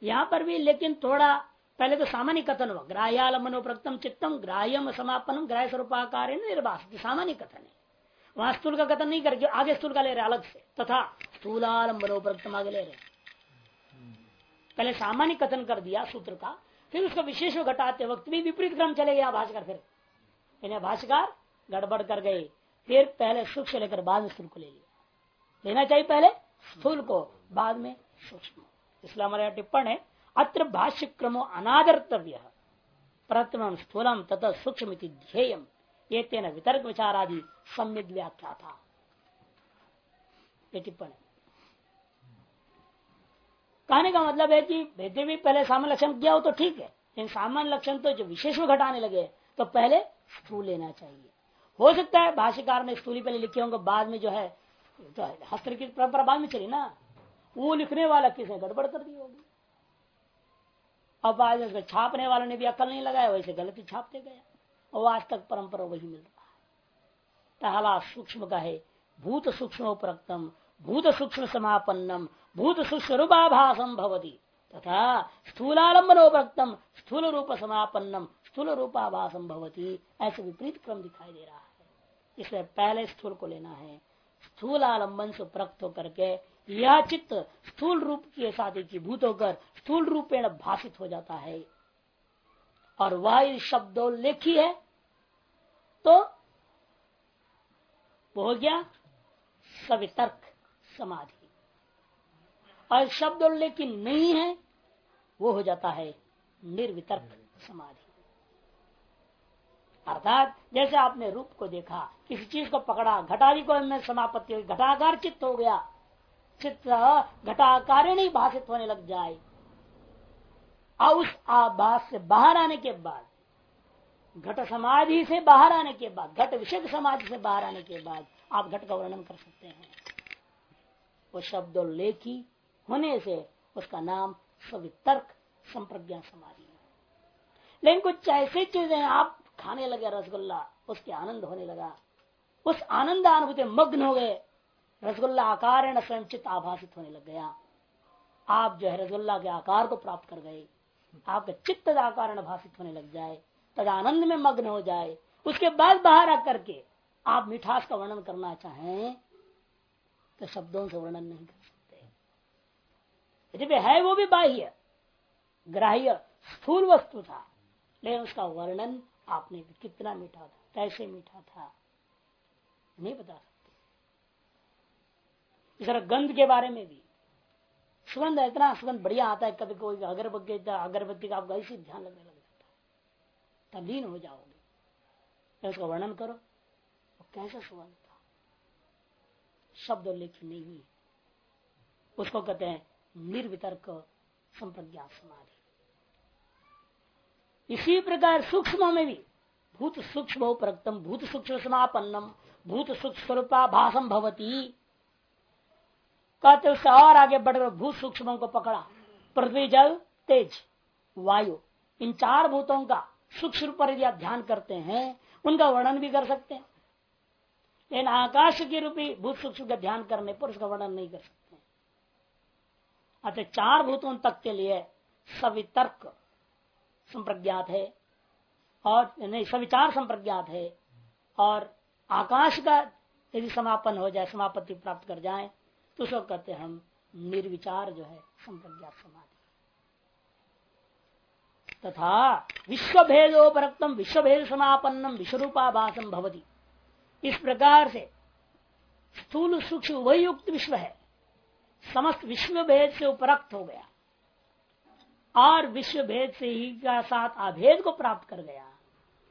यहाँ पर भी लेकिन थोड़ा पहले तो सामान्य कथन हुआ ग्राह्यालंबन उपरक्तम चित्तम, ग्राह्यम समापनम, ग्राह्य स्वरूपाकार निर्वास सामान्य कथन है। वहाँ स्थूल का कथन नहीं करके आगे स्थूल का ले रहे, अलग से, तथा स्थूलालंबन उपरक्तम आगे ले रहे। पहले सामान्य कथन कर दिया सूत्र का, फिर उसका विशेष घटाते वक्त भी विपरीत क्रम चले गया भाषकर, फिर इन्हें भाषकर गड़बड़ कर गए, फिर पहले सूक्ष्म लेकर बाद में स्थूल को ले लिया। लेना चाहिए पहले स्थूल को, बाद में सूक्ष्म। इसलिए हमारे यहाँ टिप्पण है अत्र भाष्य क्रमो अनादर्तव्य। प्रथम स्थूलम तथा सूक्ष्म ध्येयम ये तेना वितर्क विचार आदि सम्यक व्याख्या था टिप्पणी। कहने का मतलब है कि भेदे भी पहले सामान्य लक्षण किया हो तो ठीक है, लेकिन सामान्य लक्षण तो जो विशेष में घटाने लगे तो पहले स्थूल लेना चाहिए। हो सकता है भाष्यकार ने स्थूली पहले लिखे होंगे, बाद में जो है तो हस्त्र की परंपरा बाद में चली ना? वो लिखने वाला किसने? गड़बड़ कर दी होगी। अब आज छापने वालों ने भी अकल नहीं लगाया, वैसे गलती छापते गया और आज तक परंपरा वही मिल रहा है। पहला सूक्ष्म का है भूत सूक्ष्म प्रक्तम भूत सूक्ष्म समापन्नम, भूत सूक्ष्म रूपाभासम भवती। तथा स्थूलालंबनोपरक्तम स्थूल रूप समापन्नम, स्थूल रूपाभासम भवती। ऐसे विपरीत क्रम दिखाई दे रहा है। इसलिए पहले स्थूल को लेना है। स्थूल आलंबन से प्रक्त होकर के यह चित्त स्थूल रूप के साथ भूत होकर स्थूल रूपेण भाषित हो जाता है। और वह शब्दोल्लेखी है तो वो हो गया सवितर्क समाधि। और शब्द की नहीं है, वो हो जाता है निर्वितर्क समाधि। अर्थात, जैसे आपने रूप को देखा, किसी चीज़ को पकड़ा, घटारी को समापत्ति घटाकार चित्त हो गया चित्त घटाकार भाषित होने लग जाए। और उस आभास से बाहर आने के बाद, घट समाधि से बाहर आने के बाद, घट विषय समाधि से बाहर आने के बाद आप घट का वर्णन कर सकते हैं। वो शब्द लेखी होने से उसका नाम सवितर्क संप्रज्ञा समाधि है। लेकिन कुछ ऐसी चीज़ें आप खाने लगे, रसगुल्ला, उसके आनंद होने लगा। उस आनंद अनुभूति मग्न हो गए। रसगुल्ला आकार संचित आभाषित होने लग गया। आप जो है रसगुल्ला के आकार को प्राप्त कर गए। आपका चित्त आकार भाषित होने लग जाए, तद आनंद में मग्न हो जाए। उसके बाद बाहर आकर के आप मिठास का वर्णन करना चाहें तो शब्दों से वर्णन नहीं कर सकते। यदि है वो भी बाह्य, ग्राह्य, स्थूल वस्तु था, लेकिन उसका वर्णन आपने कितना मीठा था, कैसे मीठा था, नहीं बता सकते। इस तरह गंध के बारे में भी। सुगंध, इतना सुगंध बढ़िया आता है, कभी कोई अगरबत्ती अगरबत्ती का आपका ऐसी ध्यान लगने लग जाता है। तलीन हो जाओगे। उसका वर्णन करो। कैसा सुगंध था? शब्द उल्लेख नहीं। हुई उसको कहते हैं निर्वितर्क संप्रज्ञा समाधि। इसी प्रकार सूक्ष्म में भी, भूत सूक्ष्म भूत सूक्ष्म समापन्नम, भूत सूक्ष्म स्वरूपा भाषम भवती। कहते उससे और आगे बढ़कर भूत सूक्ष्म को पकड़ा। पृथ्वी जल, तेज, वायु। इन चार भूतों का सूक्ष्म पर यदि आप ध्यान करते हैं, उनका वर्णन भी कर सकते हैं। लेकिन आकाश के रूपी भूत सूक्ष्म का ध्यान करने पर उसका वर्णन नहीं कर सकते अतः चार भूतों तक के लिए सवितर्क संप्रज्ञात है, और नहीं, सविचार संप्रज्ञात है, और आकाश का यदि समापन हो जाए, समापत्ति प्राप्त कर जाए तो उसको कहते हैं, हम निर्विचार जो है, संप्रज्ञात समाधि। तथा विश्व भेदोपरक्तम विश्व भेद समापन्नम विश्वरूपाभासम भवती। इस प्रकार से स्थूल सूक्ष्म वही विश्व है। समस्त विश्व भेद से उपरक्त हो गया। और विश्व भेद से ही का साथ अभेद को प्राप्त कर गया।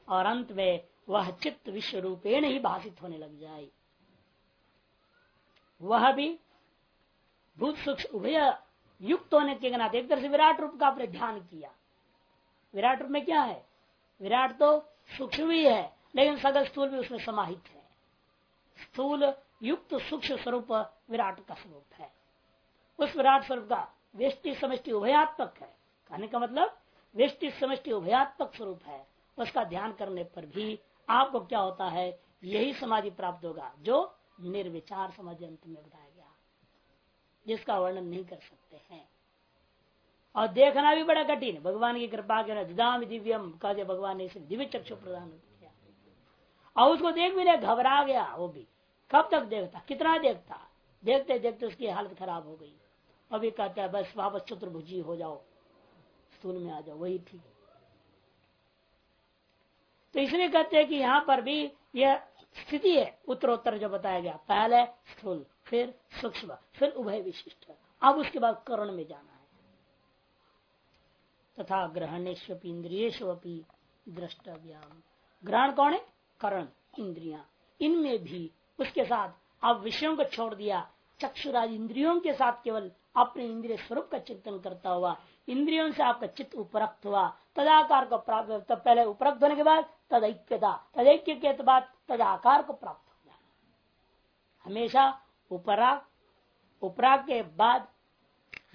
और अंत में वह चित्त विश्व रूपेण ही भाषित होने लग जाए। वह भी भूत सूक्ष्म उभय युक्त होने के नाते एक तरह से विराट रूप का आपने ध्यान किया। विराट रूप में क्या है? विराट तो सूक्ष्म ही है, लेकिन सगल स्थूल भी उसमें समाहित है। स्थूल, युक्त, सूक्ष्म स्वरूप विराट का स्वरूप है। उस विराट स्वरूप का वेष्टि समष्टि उभयात्मक है। कहने का मतलब वेष्टि समष्टि उभयात्मक स्वरूप है। उसका ध्यान करने पर भी आपको क्या होता है? यही समाधि प्राप्त होगा, जो निर्विचार समाधि अंत में बताया जिसका वर्णन नहीं कर सकते हैं। और देखना भी बड़ा कठिन भगवान की कृपा के दिदाम दिव्यम, कहा भगवान ने दिव्य चक्षु प्रदान किया। और उसको देख भी नहीं घबरा गया वो भी। कब तक देखता? कितना देखता? देखते देखते उसकी हालत खराब हो गई। अभी कहता है, बस वापस चतुर्भुजी हो जाओ। स्थूल में आ जाओ। वही ठीक तो इसलिए कहते हैं कि यहाँ पर भी यह स्थिति है। उत्तरोत्तर जो बताया गया, पहले स्थूल। फिर सूक्ष्म, फिर उभय विशिष्ट। अब उसके बाद करण में जाना है। तथा ग्रहणेश्वपी इंद्रियेश्वपी द्रष्टव्याम। ग्रहण कौन है? करण, इंद्रिया। इनमें भी उसके साथ आप विषयों को छोड़ दिया। चक्षुराज इंद्रियों के साथ केवल अपने इंद्रिय स्वरूप का चिंतन करता हुआ, इंद्रियों से आपका चित्त उपरक्त हुआ। तदाकार को प्राप्त तब पहले उपरक्त होने के बाद तदैक्यता, तदैक्य के बाद तदाकार को प्राप्त हो। गया हमेशा उपराग उपराग के बाद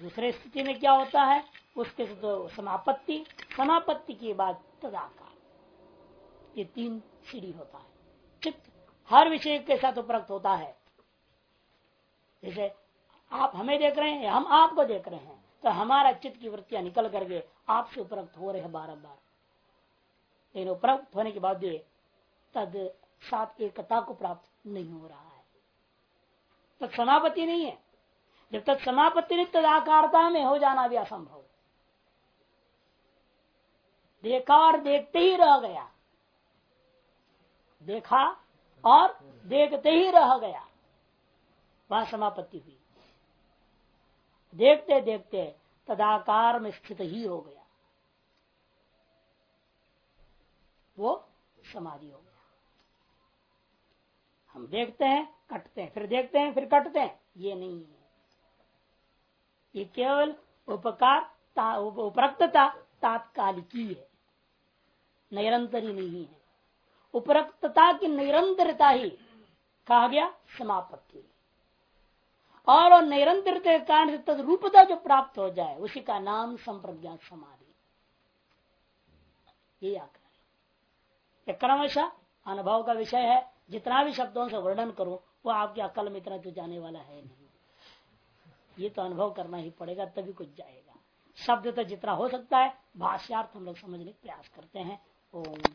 दूसरे स्थिति में क्या होता है? उसके तो समापत्ति समापत्ति के बाद तदाकार। ये तीन सीढ़ी होता है। चित्त हर विषय के साथ उपरक्त होता है। जैसे आप हमें देख रहे हैं, हम आपको देख रहे हैं तो हमारा चित्त की वृत्तियाँ निकल करके आपसे उपरक्त हो रहे हैं बार बार लेकिन उपरक्त होने के बाद तद साथ एकता को प्राप्त नहीं हो रहा। है समापत्ति नहीं है। जब तक समापत्ति नहीं तद आकारता में हो जाना भी असंभव देखा और देखते ही रह गया। देखा और देखते ही रह गया। वह समापत्ति हुई। देखते देखते तदाकार में स्थित ही हो गया। वो समाधि हो गया। हम देखते हैं कटते हैं फिर देखते हैं फिर कटते हैं। ये नहीं है। ये केवल उपकार ता, उपरक्तता तात्कालिकी है। निरंतरी नहीं है। उपरक्तता की निरंतरता ही कहा गया समापत्ति और निरंतर के कारण से तद रूपता जो प्राप्त हो जाए उसी का नाम संप्रज्ञात समाधि। ये आकार क्रमशः अनुभव का विषय है। जितना भी शब्दों से वर्णन करो वो आपके अकल में इतना तो जाने वाला है नहीं। ये तो अनुभव करना ही पड़ेगा, तभी कुछ जाएगा। शब्द तो जितना हो सकता है, भाष्यार्थ हम लोग समझने का प्रयास करते हैं। ओम।